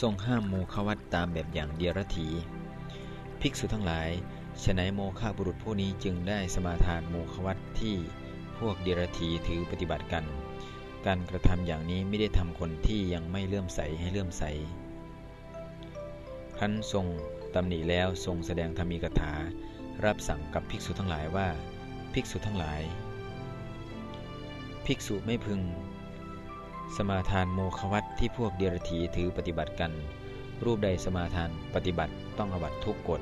ทรงห้ามโมฆวัตตามแบบอย่างเดียรถี ภิกษุทั้งหลายฉนัยโมฆะบุรุษผู้นี้จึงได้สมาทานโมฆวัตที่พวกเดียรถีถือปฏิบัติกัน การกระทำอย่างนี้ไม่ได้ทำคนที่ยังไม่เลื่อมใสให้เลื่อมใส ครั้นทรงตำหนิแล้วทรงแสดงธรรมีกถา รับสั่งกับภิกษุทั้งหลายว่า ภิกษุทั้งหลาย ภิกษุไม่พึง สมาทานโมฆวัตที่พวกเดรถีถือปฏิบัติกัน รูปใดสมาทานปฏิบัติต้องอวัตทุกกฎ